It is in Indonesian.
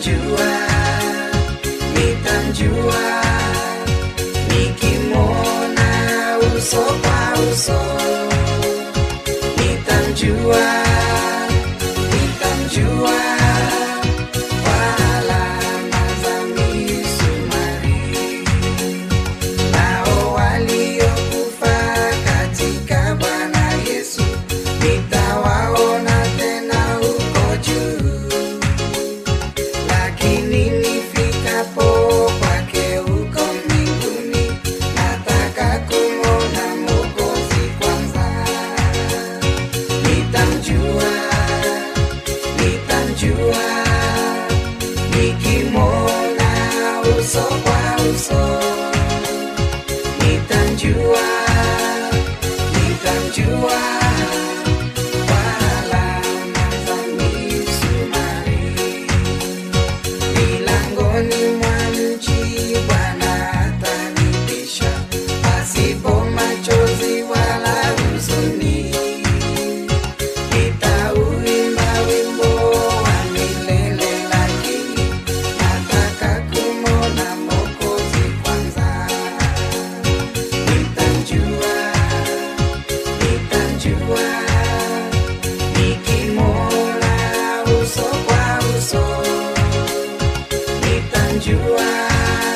jua mi tan jua mi kimona uso pa uso mi tan jua. Juang Bintang Juang you are.